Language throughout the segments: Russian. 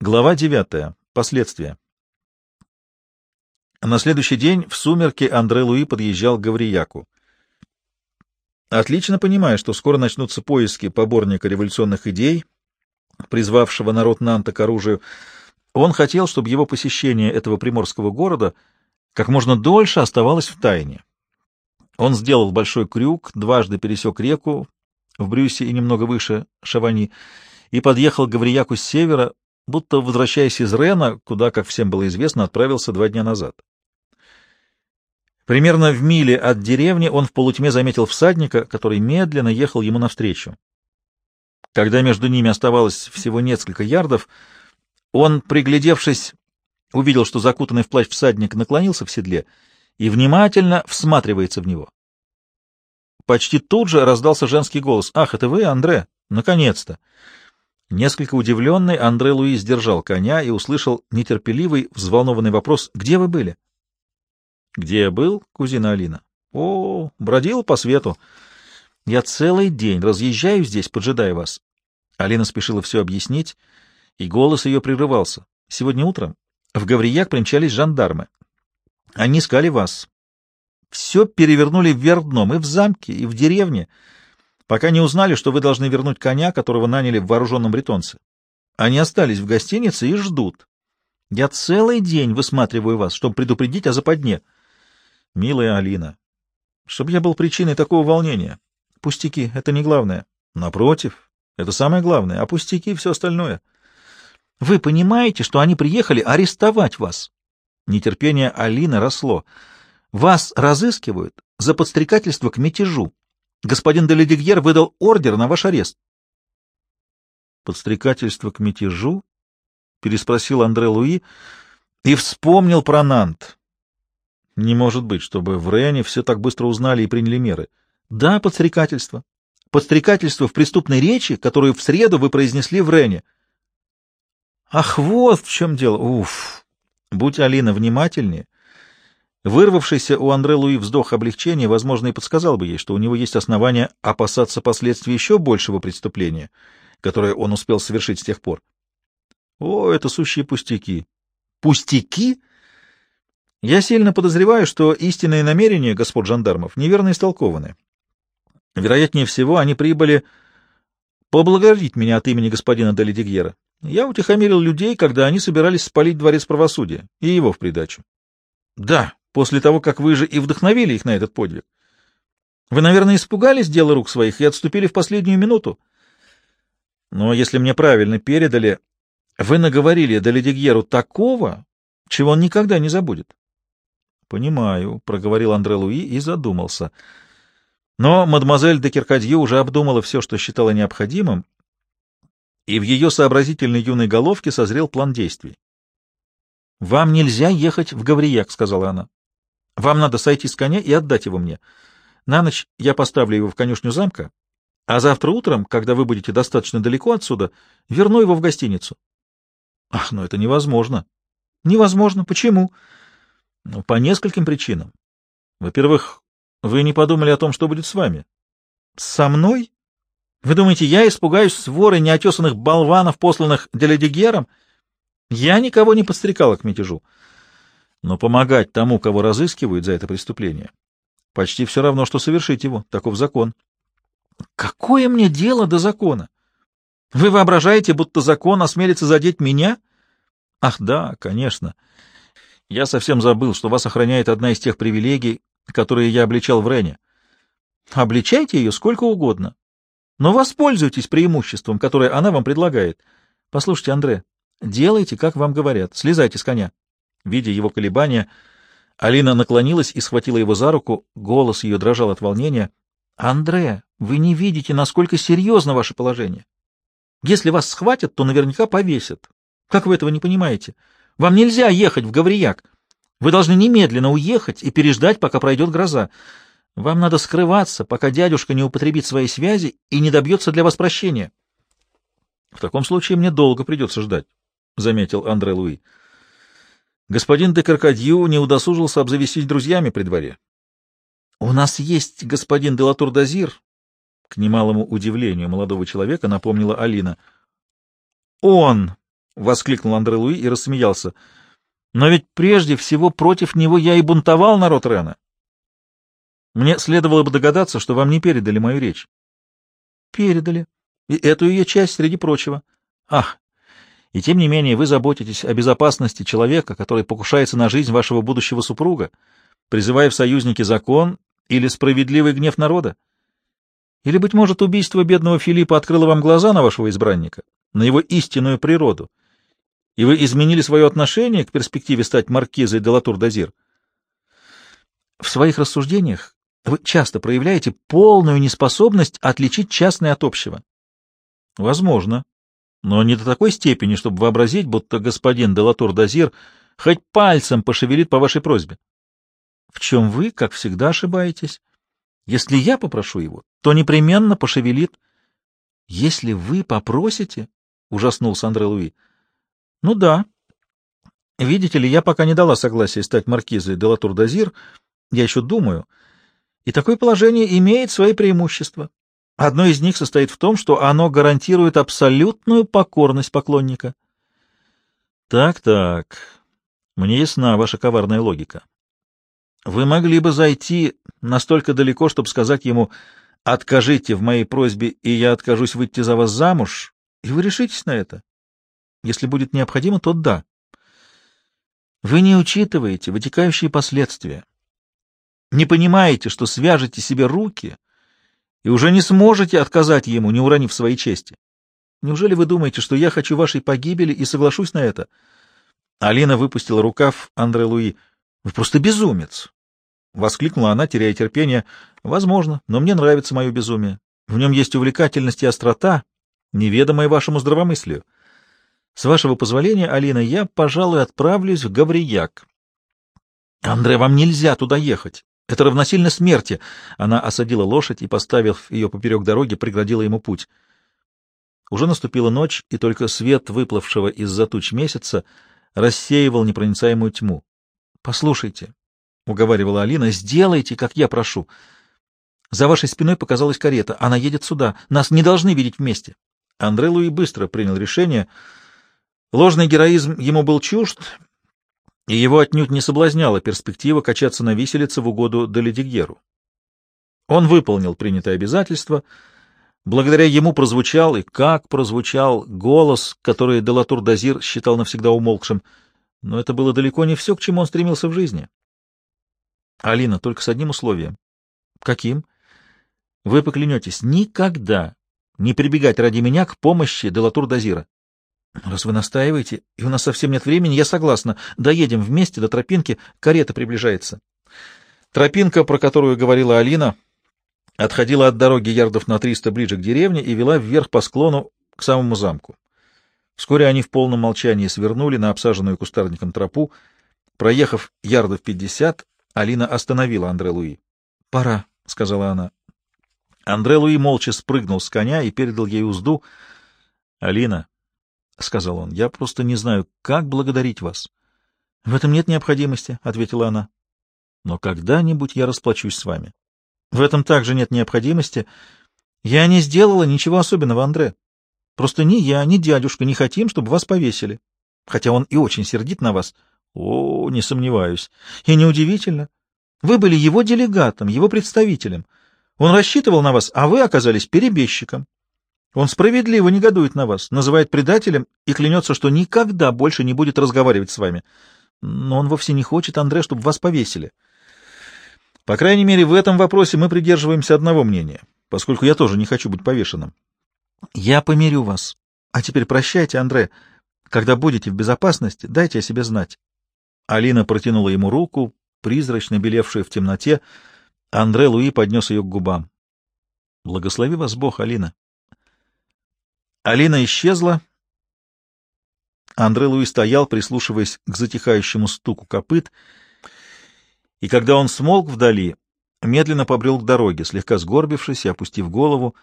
Глава девятая. Последствия. На следующий день в сумерки Андре Луи подъезжал к Гаврияку. Отлично понимая, что скоро начнутся поиски поборника революционных идей, призвавшего народ Нанта к оружию, он хотел, чтобы его посещение этого приморского города как можно дольше оставалось в тайне. Он сделал большой крюк, дважды пересек реку в Брюсе и немного выше Шавани, и подъехал к Гаврияку с севера, будто возвращаясь из Рена, куда, как всем было известно, отправился два дня назад. Примерно в миле от деревни он в полутьме заметил всадника, который медленно ехал ему навстречу. Когда между ними оставалось всего несколько ярдов, он, приглядевшись, увидел, что закутанный в плащ всадник наклонился в седле и внимательно всматривается в него. Почти тут же раздался женский голос. «Ах, это вы, Андре? Наконец-то!» Несколько удивленный, Андре Луи сдержал коня и услышал нетерпеливый, взволнованный вопрос «Где вы были?» «Где я был, кузина Алина?» «О, бродил по свету. Я целый день разъезжаю здесь, поджидая вас». Алина спешила все объяснить, и голос ее прерывался. «Сегодня утром в Гаврияк примчались жандармы. Они искали вас. Все перевернули вверх дном и в замке, и в деревне» пока не узнали, что вы должны вернуть коня, которого наняли в вооруженном бретонце. Они остались в гостинице и ждут. Я целый день высматриваю вас, чтобы предупредить о западне. Милая Алина, чтобы я был причиной такого волнения. Пустяки — это не главное. Напротив, это самое главное, а пустяки — все остальное. Вы понимаете, что они приехали арестовать вас? Нетерпение Алины росло. Вас разыскивают за подстрекательство к мятежу. Господин Деледигьер выдал ордер на ваш арест. Подстрекательство к мятежу? Переспросил Андре Луи и вспомнил про Нант. Не может быть, чтобы в Рене все так быстро узнали и приняли меры. Да, подстрекательство. Подстрекательство в преступной речи, которую в среду вы произнесли в Рене. Ах, вот в чем дело. Уф! Будь Алина внимательнее, Вырвавшийся у Андре Луи вздох облегчения, возможно, и подсказал бы ей, что у него есть основания опасаться последствий еще большего преступления, которое он успел совершить с тех пор. О, это сущие пустяки. Пустяки? Я сильно подозреваю, что истинные намерения господ жандармов неверно истолкованы. Вероятнее всего, они прибыли поблагодарить меня от имени господина Делидигьера. Я утихомирил людей, когда они собирались спалить дворец правосудия, и его в придачу. Да, после того, как вы же и вдохновили их на этот подвиг. Вы, наверное, испугались дела рук своих и отступили в последнюю минуту. Но если мне правильно передали, вы наговорили Далидигьеру такого, чего он никогда не забудет. — Понимаю, — проговорил Андре Луи и задумался. Но мадемуазель де Киркадью уже обдумала все, что считала необходимым, и в ее сообразительной юной головке созрел план действий. — Вам нельзя ехать в Гаврияк, — сказала она. Вам надо сойти с коня и отдать его мне. На ночь я поставлю его в конюшню замка, а завтра утром, когда вы будете достаточно далеко отсюда, верну его в гостиницу. Ах, ну это невозможно. Невозможно. Почему? Ну, по нескольким причинам. Во-первых, вы не подумали о том, что будет с вами. Со мной? Вы думаете, я испугаюсь своры неотесанных болванов, посланных Деледигером? Я никого не подстрекала к мятежу но помогать тому, кого разыскивают за это преступление, почти все равно, что совершить его. Таков закон. Какое мне дело до закона? Вы воображаете, будто закон осмелится задеть меня? Ах, да, конечно. Я совсем забыл, что вас охраняет одна из тех привилегий, которые я обличал в Рене. Обличайте ее сколько угодно, но воспользуйтесь преимуществом, которое она вам предлагает. Послушайте, Андре, делайте, как вам говорят, слезайте с коня. Видя его колебания, Алина наклонилась и схватила его за руку. Голос ее дрожал от волнения. — Андре, вы не видите, насколько серьезно ваше положение. Если вас схватят, то наверняка повесят. Как вы этого не понимаете? Вам нельзя ехать в Гаврияк. Вы должны немедленно уехать и переждать, пока пройдет гроза. Вам надо скрываться, пока дядюшка не употребит свои связи и не добьется для вас прощения. — В таком случае мне долго придется ждать, — заметил Андре Луи. Господин де Каркадью не удосужился обзавестись друзьями при дворе. — У нас есть господин де Латур-Дазир, — к немалому удивлению молодого человека напомнила Алина. — Он воскликнул Андре Луи и рассмеялся. «Но ведь прежде всего против него я и бунтовал народ Рена. Мне следовало бы догадаться, что вам не передали мою речь». «Передали. И эту ее часть среди прочего. Ах, и тем не менее вы заботитесь о безопасности человека, который покушается на жизнь вашего будущего супруга, призывая в союзники закон или справедливый гнев народа? Или, быть может, убийство бедного Филиппа открыло вам глаза на вашего избранника, на его истинную природу, и вы изменили свое отношение к перспективе стать маркизой де Латур-Дазир? В своих рассуждениях вы часто проявляете полную неспособность отличить частное от общего. Возможно, но не до такой степени, чтобы вообразить, будто господин де Латур-Дазир хоть пальцем пошевелит по вашей просьбе. В чем вы, как всегда, ошибаетесь. Если я попрошу его, то непременно пошевелит. Если вы попросите, — ужаснулся Андре Луи, — ну да. Видите ли, я пока не дала согласия стать маркизой де Латур-Дазир, я еще думаю, и такое положение имеет свои преимущества. Одно из них состоит в том, что оно гарантирует абсолютную покорность поклонника. Так-так, мне ясна ваша коварная логика. Вы могли бы зайти настолько далеко, чтобы сказать ему «откажите в моей просьбе, и я откажусь выйти за вас замуж», и вы решитесь на это. Если будет необходимо, то да. Вы не учитываете вытекающие последствия. Не понимаете, что свяжете себе руки — и уже не сможете отказать ему, не уронив своей чести. Неужели вы думаете, что я хочу вашей погибели и соглашусь на это? Алина выпустила рукав Андре Луи. — Вы просто безумец! — воскликнула она, теряя терпение. — Возможно, но мне нравится мое безумие. В нем есть увлекательность и острота, неведомая вашему здравомыслию. С вашего позволения, Алина, я, пожалуй, отправлюсь в Гаврияк. — Андре, вам нельзя туда ехать. Это равносильно смерти. Она осадила лошадь и, поставив ее поперек дороги, преградила ему путь. Уже наступила ночь, и только свет выплывшего из-за туч месяца рассеивал непроницаемую тьму. — Послушайте, — уговаривала Алина, — сделайте, как я прошу. За вашей спиной показалась карета. Она едет сюда. Нас не должны видеть вместе. Андре Луи быстро принял решение. Ложный героизм ему был чужд, и его отнюдь не соблазняла перспектива качаться на виселице в угоду Доледигеру. Он выполнил принятое обязательство, благодаря ему прозвучал, и как прозвучал, голос, который Делатур Дазир считал навсегда умолкшим, но это было далеко не все, к чему он стремился в жизни. Алина, только с одним условием. Каким? Вы поклянетесь никогда не прибегать ради меня к помощи Делатур Дазира. Раз вы настаиваете, и у нас совсем нет времени, я согласна. Доедем вместе до тропинки, карета приближается. Тропинка, про которую говорила Алина, отходила от дороги ярдов на триста ближе к деревне и вела вверх по склону к самому замку. Вскоре они в полном молчании свернули на обсаженную кустарником тропу. Проехав ярдов пятьдесят, Алина остановила Андре Луи. — Пора, — сказала она. Андре Луи молча спрыгнул с коня и передал ей узду. — Алина, — сказал он, — я просто не знаю, как благодарить вас. — В этом нет необходимости, — ответила она. — Но когда-нибудь я расплачусь с вами. В этом также нет необходимости. Я не сделала ничего особенного, Андре. Просто ни я, ни дядюшка не хотим, чтобы вас повесили. Хотя он и очень сердит на вас. О, не сомневаюсь. И неудивительно. Вы были его делегатом, его представителем. Он рассчитывал на вас, а вы оказались перебежчиком. Он справедливо негодует на вас, называет предателем и клянется, что никогда больше не будет разговаривать с вами. Но он вовсе не хочет, Андре, чтобы вас повесили. По крайней мере, в этом вопросе мы придерживаемся одного мнения, поскольку я тоже не хочу быть повешенным. Я помирю вас. А теперь прощайте, Андре. Когда будете в безопасности, дайте о себе знать. Алина протянула ему руку, призрачно белевшую в темноте. Андре Луи поднес ее к губам. — Благослови вас Бог, Алина. Алина исчезла. Андре Луи стоял, прислушиваясь к затихающему стуку копыт, и когда он смолк вдали, медленно побрел к дороге, слегка сгорбившись и опустив голову,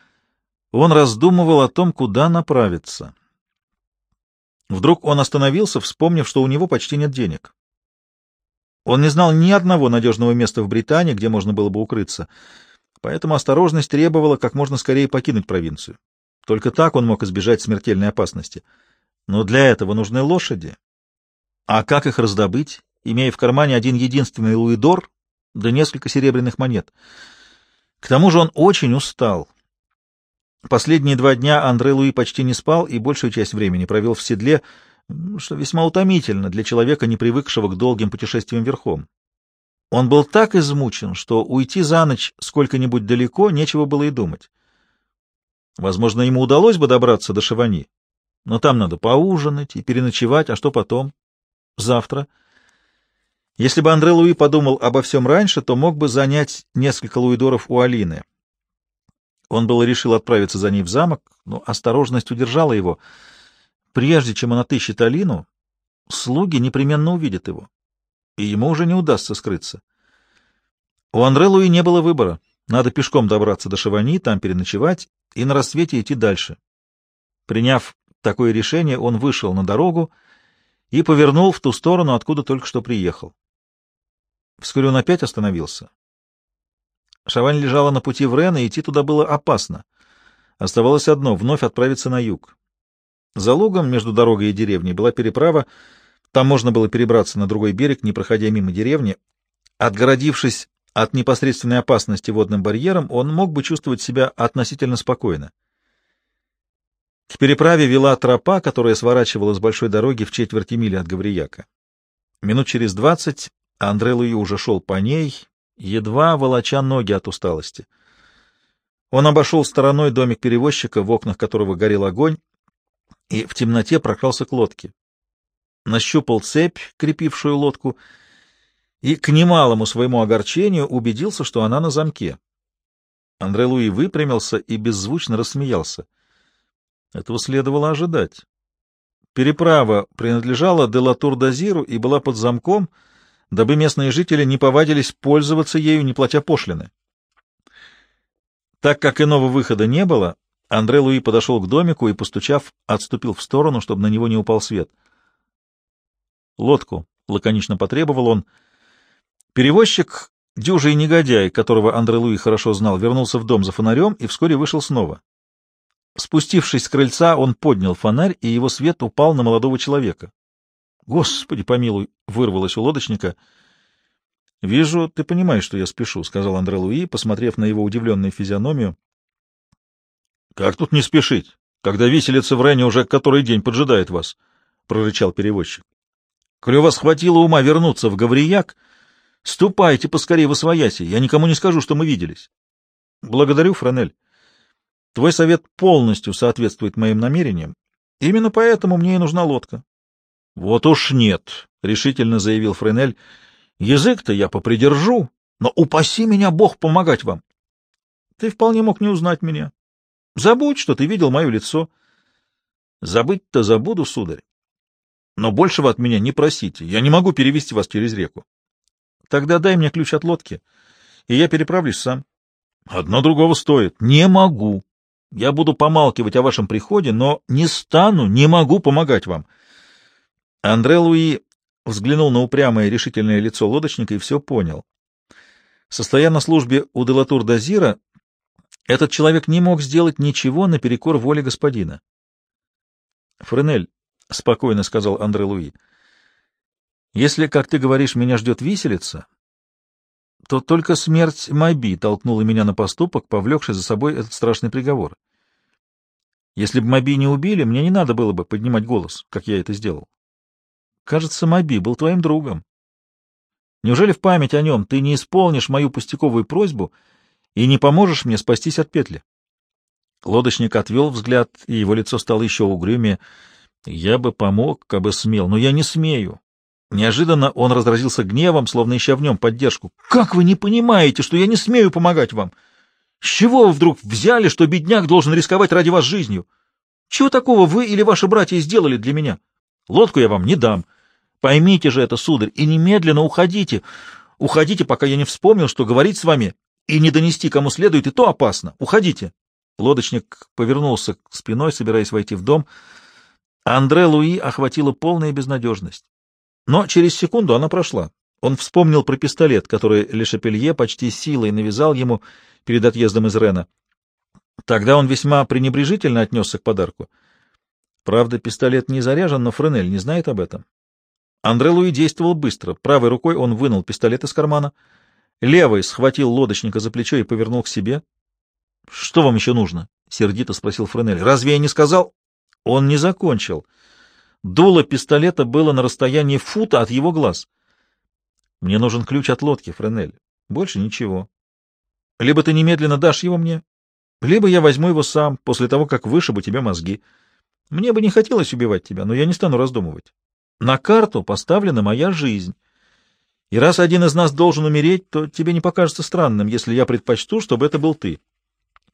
он раздумывал о том, куда направиться. Вдруг он остановился, вспомнив, что у него почти нет денег. Он не знал ни одного надежного места в Британии, где можно было бы укрыться, поэтому осторожность требовала как можно скорее покинуть провинцию. Только так он мог избежать смертельной опасности. Но для этого нужны лошади. А как их раздобыть, имея в кармане один единственный луидор да несколько серебряных монет? К тому же он очень устал. Последние два дня Андре Луи почти не спал и большую часть времени провел в седле, что весьма утомительно для человека, не привыкшего к долгим путешествиям верхом. Он был так измучен, что уйти за ночь сколько-нибудь далеко нечего было и думать. Возможно, ему удалось бы добраться до Шавани, но там надо поужинать и переночевать, а что потом? Завтра. Если бы Андре Луи подумал обо всем раньше, то мог бы занять несколько луидоров у Алины. Он было решил отправиться за ней в замок, но осторожность удержала его. Прежде чем он отыщет Алину, слуги непременно увидят его, и ему уже не удастся скрыться. У Андре Луи не было выбора. Надо пешком добраться до Шавани, там переночевать и на рассвете идти дальше. Приняв такое решение, он вышел на дорогу и повернул в ту сторону, откуда только что приехал. Вскоре он опять остановился. Шавань лежала на пути в Рен, и идти туда было опасно. Оставалось одно — вновь отправиться на юг. За лугом между дорогой и деревней была переправа, там можно было перебраться на другой берег, не проходя мимо деревни. Отгородившись от непосредственной опасности водным барьером, он мог бы чувствовать себя относительно спокойно. К переправе вела тропа, которая сворачивала с большой дороги в четверти мили от Гаврияка. Минут через двадцать Андре Луи уже шел по ней, едва волоча ноги от усталости. Он обошел стороной домик перевозчика, в окнах которого горел огонь, и в темноте прокрался к лодке. Нащупал цепь, крепившую лодку, и к немалому своему огорчению убедился, что она на замке. Андре Луи выпрямился и беззвучно рассмеялся. Этого следовало ожидать. Переправа принадлежала Делатур-Дазиру и была под замком, дабы местные жители не повадились пользоваться ею, не платя пошлины. Так как иного выхода не было, Андре Луи подошел к домику и, постучав, отступил в сторону, чтобы на него не упал свет. «Лодку», — лаконично потребовал он, — Перевозчик, дюжий негодяй, которого Андре Луи хорошо знал, вернулся в дом за фонарем и вскоре вышел снова. Спустившись с крыльца, он поднял фонарь, и его свет упал на молодого человека. — Господи помилуй! — вырвалось у лодочника. — Вижу, ты понимаешь, что я спешу, — сказал Андре Луи, посмотрев на его удивленную физиономию. — Как тут не спешить, когда виселица в Рене уже который день поджидает вас? — прорычал перевозчик. — вас хватило ума вернуться в Гаврияк, Ступайте поскорее в освояси, я никому не скажу, что мы виделись. Благодарю, Франель. Твой совет полностью соответствует моим намерениям. Именно поэтому мне и нужна лодка. — Вот уж нет, — решительно заявил Френель. — Язык-то я попридержу, но упаси меня Бог помогать вам. Ты вполне мог не узнать меня. Забудь, что ты видел мое лицо. Забыть-то забуду, сударь. Но большего от меня не просите. Я не могу перевести вас через реку. Тогда дай мне ключ от лодки, и я переправлюсь сам. Одно другого стоит. Не могу. Я буду помалкивать о вашем приходе, но не стану, не могу помогать вам. Андре Луи взглянул на упрямое решительное лицо лодочника и все понял. Состоя на службе у Делатур-Дазира, этот человек не мог сделать ничего наперекор воле господина. — Френель, — спокойно сказал Андре Луи, — если, как ты говоришь, меня ждет виселица, то только смерть Майби толкнула меня на поступок, повлекший за собой этот страшный приговор. Если бы Маби не убили, мне не надо было бы поднимать голос, как я это сделал. Кажется, Маби был твоим другом. Неужели в память о нем ты не исполнишь мою пустяковую просьбу и не поможешь мне спастись от петли? Лодочник отвел взгляд, и его лицо стало еще угрюмее. Я бы помог, как бы смел, но я не смею. Неожиданно он разразился гневом, словно ища в нем поддержку. «Как вы не понимаете, что я не смею помогать вам? С чего вы вдруг взяли, что бедняк должен рисковать ради вас жизнью? Чего такого вы или ваши братья сделали для меня? Лодку я вам не дам. Поймите же это, сударь, и немедленно уходите. Уходите, пока я не вспомнил, что говорить с вами и не донести кому следует, и то опасно. Уходите!» Лодочник повернулся спиной, собираясь войти в дом. Андре Луи охватила полная безнадежность. Но через секунду она прошла. Он вспомнил про пистолет, который Лешапелье почти силой навязал ему перед отъездом из Рена. Тогда он весьма пренебрежительно отнесся к подарку. Правда, пистолет не заряжен, но Френель не знает об этом. Андре Луи действовал быстро. Правой рукой он вынул пистолет из кармана, левой схватил лодочника за плечо и повернул к себе. — Что вам еще нужно? — сердито спросил Френель. — Разве я не сказал? Он не закончил. Дуло пистолета было на расстоянии фута от его глаз. — Мне нужен ключ от лодки, Френель. Больше ничего. Либо ты немедленно дашь его мне, либо я возьму его сам, после того, как вышибу тебе мозги. Мне бы не хотелось убивать тебя, но я не стану раздумывать. На карту поставлена моя жизнь. И раз один из нас должен умереть, то тебе не покажется странным, если я предпочту, чтобы это был ты.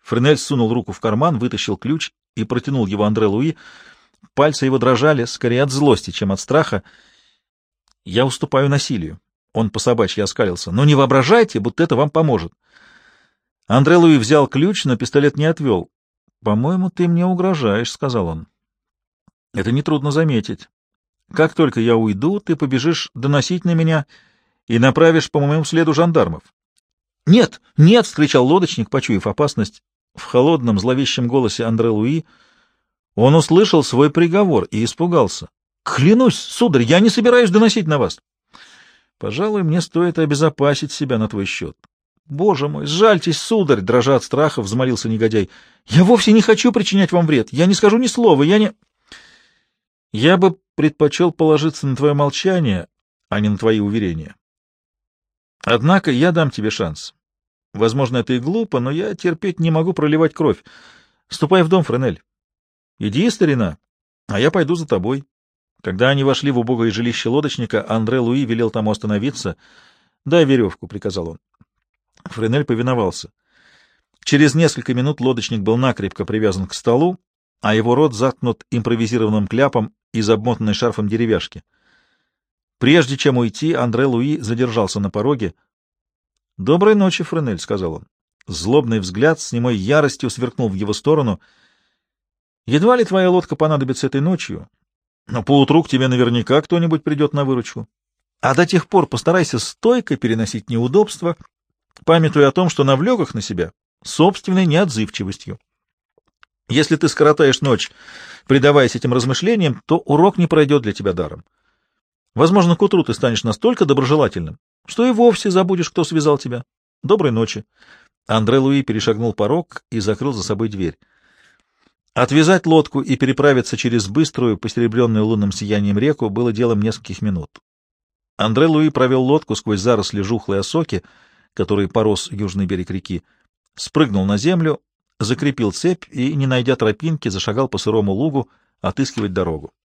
Френель сунул руку в карман, вытащил ключ и протянул его Андре Луи. Пальцы его дрожали, скорее от злости, чем от страха. Я уступаю насилию. Он по собачьи оскалился. Но не воображайте, будто это вам поможет. Андре Луи взял ключ, но пистолет не отвел. — По-моему, ты мне угрожаешь, — сказал он. — Это нетрудно заметить. Как только я уйду, ты побежишь доносить на меня и направишь по моему следу жандармов. — Нет, нет! — вскричал лодочник, почуяв опасность. В холодном, зловещем голосе Андре Луи он услышал свой приговор и испугался. — Клянусь, сударь, я не собираюсь доносить на вас. — Пожалуй, мне стоит обезопасить себя на твой счет. Боже мой, сжальтесь, сударь, дрожа от страха, взмолился негодяй. Я вовсе не хочу причинять вам вред. Я не скажу ни слова, я не... Я бы предпочел положиться на твое молчание, а не на твои уверения. Однако я дам тебе шанс. Возможно, это и глупо, но я терпеть не могу проливать кровь. Ступай в дом, Френель. Иди, старина, а я пойду за тобой. Когда они вошли в убогое жилище лодочника, Андре Луи велел тому остановиться. — Дай веревку, — приказал он. Френель повиновался. Через несколько минут лодочник был накрепко привязан к столу, а его рот заткнут импровизированным кляпом из обмотанной шарфом деревяшки. Прежде чем уйти, Андре Луи задержался на пороге. — Доброй ночи, Френель, — сказал он. Злобный взгляд с немой яростью сверкнул в его сторону. — Едва ли твоя лодка понадобится этой ночью, но поутру к тебе наверняка кто-нибудь придет на выручку. А до тех пор постарайся стойко переносить неудобства — памятуя о том, что навлек их на себя собственной неотзывчивостью. Если ты скоротаешь ночь, предаваясь этим размышлениям, то урок не пройдет для тебя даром. Возможно, к утру ты станешь настолько доброжелательным, что и вовсе забудешь, кто связал тебя. Доброй ночи. Андре Луи перешагнул порог и закрыл за собой дверь. Отвязать лодку и переправиться через быструю, посеребренную лунным сиянием реку было делом нескольких минут. Андре Луи провел лодку сквозь заросли жухлой осоки, который порос южный берег реки, спрыгнул на землю, закрепил цепь и, не найдя тропинки, зашагал по сырому лугу отыскивать дорогу.